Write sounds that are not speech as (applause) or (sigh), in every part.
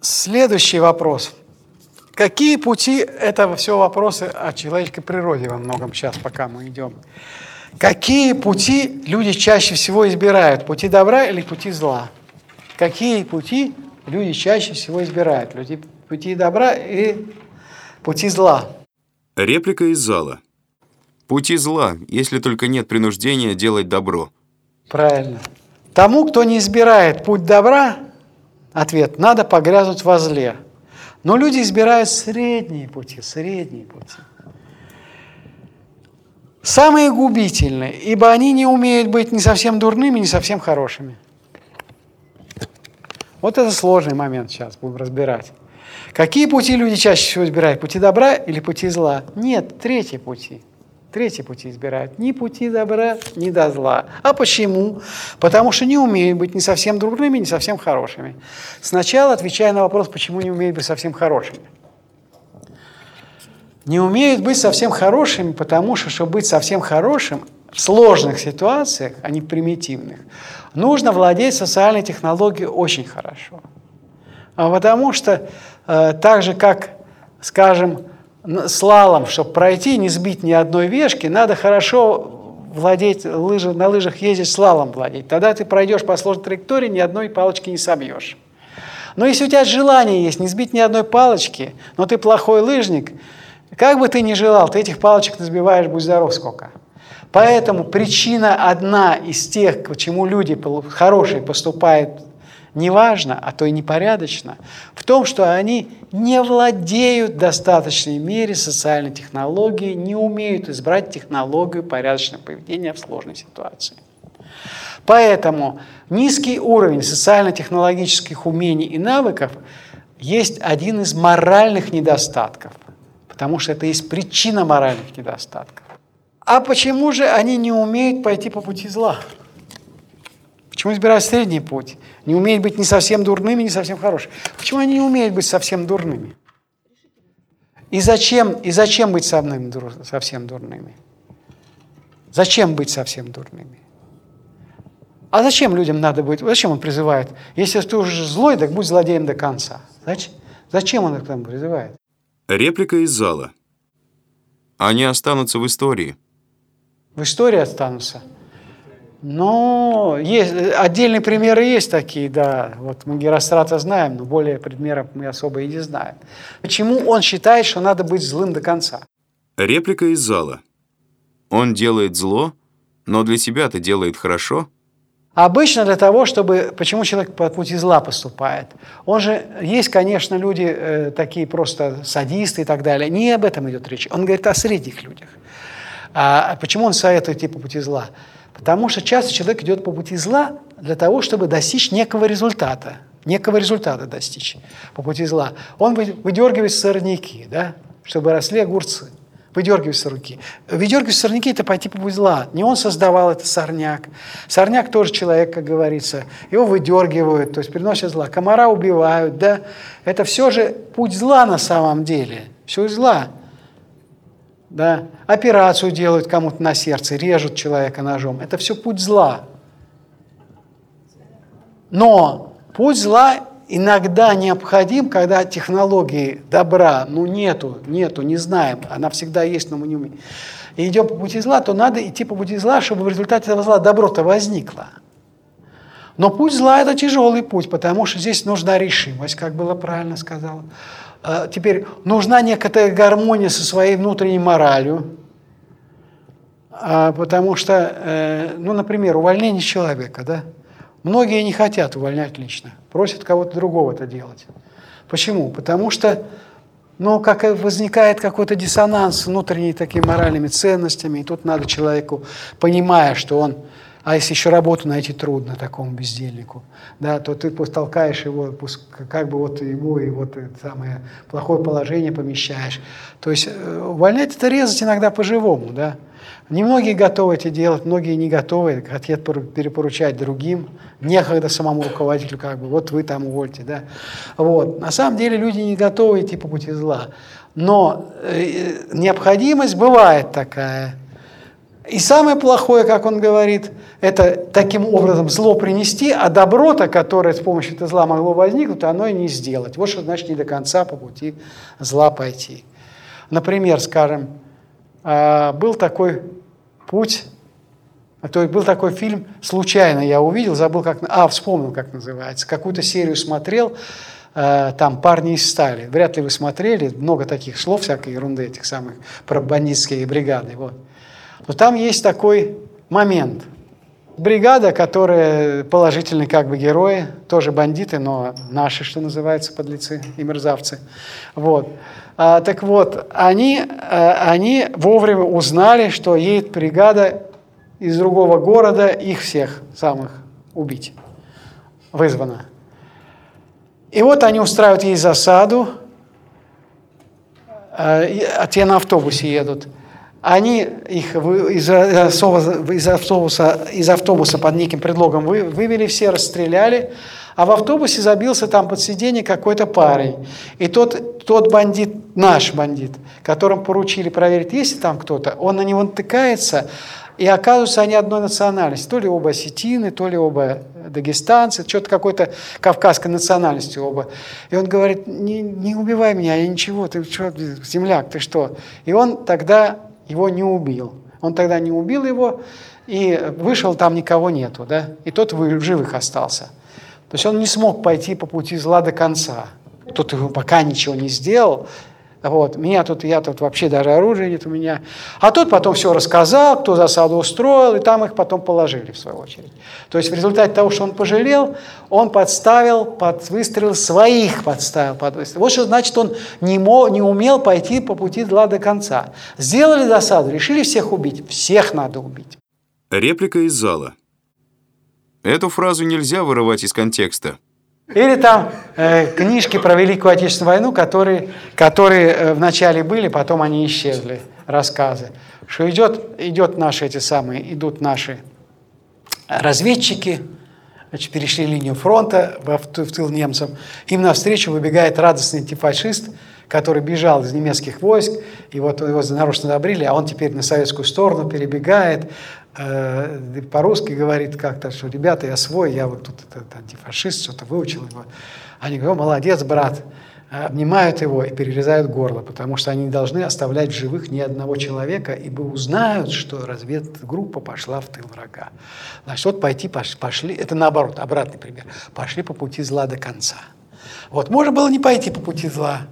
Следующий вопрос. Какие пути, это все вопросы о человеческой природе во многом сейчас, пока мы идем. Какие пути люди чаще всего избирают? Пути добра или пути зла? Какие пути люди чаще всего избирают? Пути, пути добра и пути зла? Реплика из зала. Пути зла, если только нет принуждения делать добро. Правильно. Тому, кто не избирает путь добра, ответ, надо погрязнуть во зле. Но люди избирают средние пути, средние пути. Самые губительные, ибо они не умеют быть ни совсем дурными, ни совсем хорошими. Вот это сложный момент сейчас будем разбирать. Какие пути люди чаще всего избирают? Пути добра или пути зла? Нет, третьи пути. Третьи пути избирают. Ни пути добра, ни до зла. А почему? Потому что не умеют быть ни совсем дурными, ни совсем хорошими. Сначала отвечая на вопрос, почему не умеют быть совсем хорошими. Не умеют быть совсем хорошими, потому что, чтобы быть совсем хорошим, в сложных ситуациях, а не примитивных, нужно владеть социальной технологией очень хорошо. А потому что э, так же, как, скажем, слалом, чтобы пройти, не сбить ни одной вешки, надо хорошо владеть лыжи, на лыжах ездить, слалом владеть. Тогда ты пройдешь по сложной траектории, ни одной палочки не собьешь. Но если у тебя желание есть не сбить ни одной палочки, но ты плохой лыжник, как бы ты ни желал, ты этих палочек сбиваешь, будь здоров сколько. Поэтому причина одна из тех, почему люди хорошие поступают неважно, а то и непорядочно, в том, что они не владеют в достаточной мере социальной технологией, не умеют избрать технологию порядочного поведения в сложной ситуации. Поэтому низкий уровень социально-технологических умений и навыков есть один из моральных недостатков, потому что это есть причина моральных недостатков. А почему же они не умеют пойти по пути зла? Почему избирают средний путь? Не умеют быть ни совсем дурными, ни совсем хорошими. Почему они не умеют быть совсем дурными? И зачем, и зачем быть совсем, совсем дурными? Зачем быть совсем дурными? А зачем людям надо быть? Зачем он призывает? Если ты уже злой, так будь злодеем до конца. Зачем, зачем он к этому призывает? Реплика из зала. Они останутся в истории. В истории останутся? Ну, есть, отдельные примеры есть такие, да. Вот мы Герострата знаем, но более примеров мы особо и не знаем. Почему он считает, что надо быть злым до конца? Реплика из зала. Он делает зло, но для себя-то делает хорошо. Обычно для того, чтобы... Почему человек по пути зла поступает? Он же... Есть, конечно, люди э, такие просто садисты и так далее. Не об этом идет речь. Он говорит о средних людях. А почему он советует идти по пути зла? Потому что часто человек идет по пути зла для того, чтобы достичь некого результата. Некого результата достичь по пути зла. Он выдергивает сорняки, да, чтобы росли огурцы. Выдергивает сорняки. Выдергивать сорняки – это пойти по пути зла. Не он создавал этот сорняк. Сорняк тоже человек, как говорится. Его выдергивают, то есть приносят зла. Комара убивают, да. Это все же путь зла на самом деле. Все зла да, операцию делают кому-то на сердце, режут человека ножом. Это все путь зла. Но путь зла иногда необходим, когда технологии добра, ну нету, нету, не знаем, она всегда есть, но мы не умеем. И идем по пути зла, то надо идти по пути зла, чтобы в результате этого зла добро-то возникло. Но путь зла – это тяжелый путь, потому что здесь нужна решимость, как было правильно сказано. А, теперь нужна некоторая гармония со своей внутренней моралью, а, потому что, э, ну, например, увольнение человека, да, многие не хотят увольнять лично, просят кого-то другого это делать. Почему? Потому что, ну, как возникает какой-то диссонанс с внутренними такими моральными ценностями, и тут надо человеку, понимая, что он а если еще работу найти трудно такому бездельнику, да, то ты толкаешь его, как бы вот его и вот самое плохое положение помещаешь. То есть э, увольнять это резать иногда по-живому, да. Немногие готовы это делать, многие не готовы, хотят перепоручать другим, некогда самому руководителю, как бы, вот вы там увольте, да. Вот. На самом деле люди не готовы идти по пути зла. Но э, необходимость бывает такая – И самое плохое, как он говорит, это таким образом зло принести, а доброта, которое с помощью этого зла могло возникнуть, оно и не сделать. Вот что значит не до конца по пути зла пойти. Например, скажем, а, был такой путь, а то есть был такой фильм, случайно я увидел, забыл как, а, вспомнил, как называется, какую-то серию смотрел, а, там «Парни из стали». Вряд ли вы смотрели, много таких слов, всякой ерунды этих самых, про бандитские бригады. Вот. Но там есть такой момент. Бригада, которая положительные как бы герои, тоже бандиты, но наши, что называется, подлецы и мерзавцы. Вот. А, так вот, они, а, они вовремя узнали, что едет бригада из другого города их всех самых убить. Вызвана. И вот они устраивают ей засаду, а те на автобусе едут – они их из, автобуса, из, автобуса, из автобуса под неким предлогом вы, вывели все, расстреляли, а в автобусе забился там под сиденье какой-то парень. И тот, тот бандит, наш бандит, которому поручили проверить, есть ли там кто-то, он на него натыкается, и оказывается, они одной национальности. То ли оба осетины, то ли оба дагестанцы, что-то какой-то кавказской национальности оба. И он говорит, не, не убивай меня, я ничего, ты что, земляк, ты что? И он тогда его не убил. Он тогда не убил его, и вышел, там никого нету, да, и тот в живых остался. То есть он не смог пойти по пути зла до конца. Тот его пока ничего не сделал, вот. Меня тут, я тут вообще даже оружия нет у меня. А тот потом все рассказал, кто засаду устроил, и там их потом положили в свою очередь. То есть в результате того, что он пожалел, он подставил под выстрел своих подставил под выстрел. Вот что значит, он не, мог, не умел пойти по пути зла до конца. Сделали засаду, решили всех убить. Всех надо убить. Реплика из зала. Эту фразу нельзя вырывать из контекста. Или там э, книжки про Великую Отечественную войну, которые, которые э, вначале были, потом они исчезли, рассказы. Что идет, идет наши эти самые, идут наши разведчики, значит, перешли линию фронта в, в тыл немцам. Им навстречу выбегает радостный антифашист, который бежал из немецких войск, и вот его нарочно одобрили, а он теперь на советскую сторону перебегает, Э, по-русски говорит как-то, что ребята, я свой, я вот тут этот антифашист, что-то выучил его. Они говорят, молодец, брат, обнимают его и перерезают горло, потому что они не должны оставлять в живых ни одного человека, ибо узнают, что разведгруппа пошла в тыл врага. Значит, вот пойти пошли, это наоборот, обратный пример, пошли по пути зла до конца. Вот, можно было не пойти по пути зла,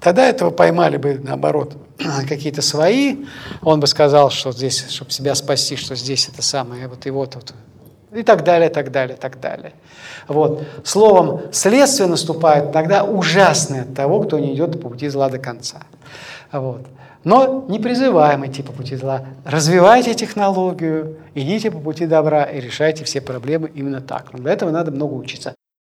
Тогда этого поймали бы, наоборот, (clears throat) какие-то свои. Он бы сказал, что здесь, чтобы себя спасти, что здесь это самое, вот и вот, вот и так далее, так далее, так далее. Вот. Словом, следствие наступает тогда ужасное от того, кто не идет по пути зла до конца. Вот. Но не призываем идти по пути зла. Развивайте технологию, идите по пути добра и решайте все проблемы именно так. Но для этого надо много учиться.